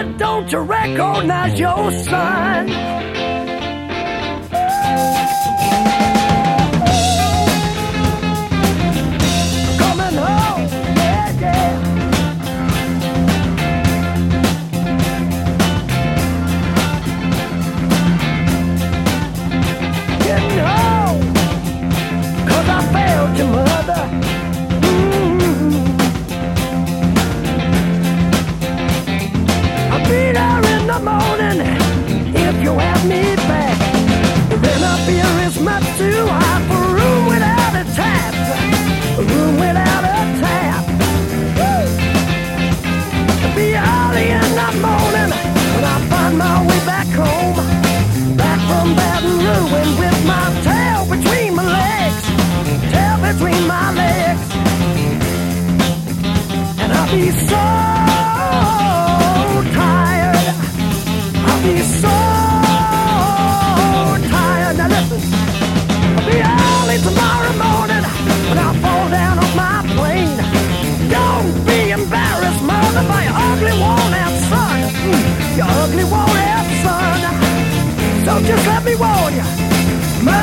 But don't you recognize your sign? Morning if you have me back. Then up here is much too hot for a room without a tap. A room without a tap. Woo! Be early in the morning when I find my way back home. Back from Baton Rouge with my tail between my legs. Tail between my legs. And I'll be so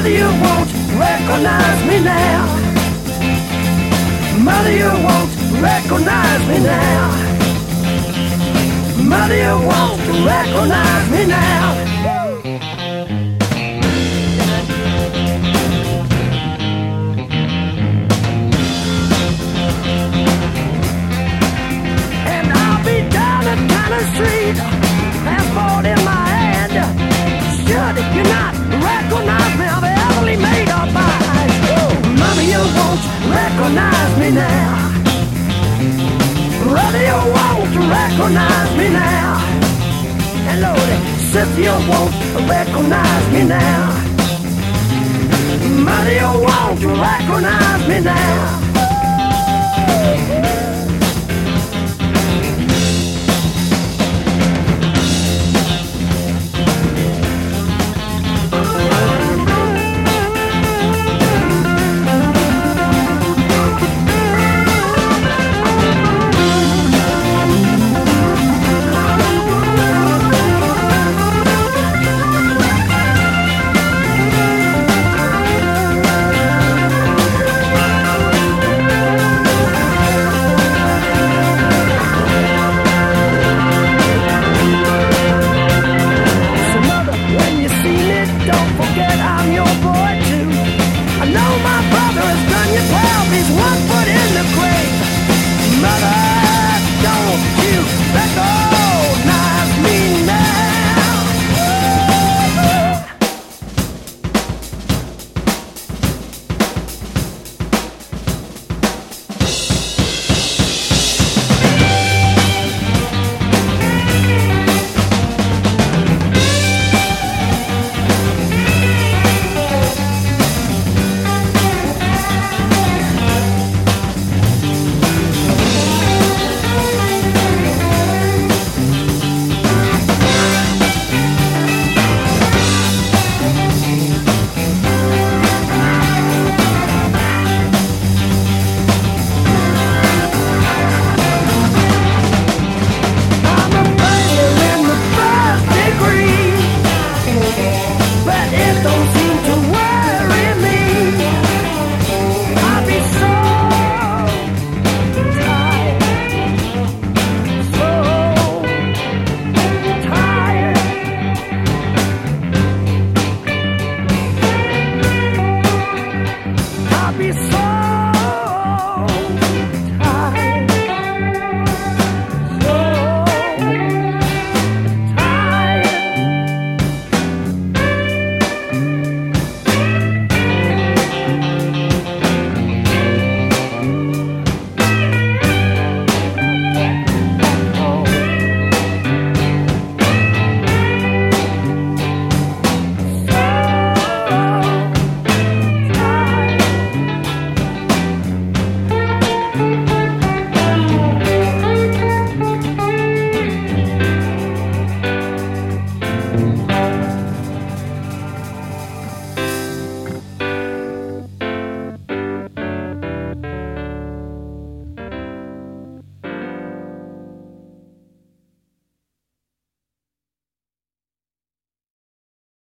mother, you won't recognize me now. Mother, you won't recognize me now. Mother, you won't recognize me now. Recognize me now. You won't recognize me now. Lord, sister, won't recognize me now. You won't recognize me now.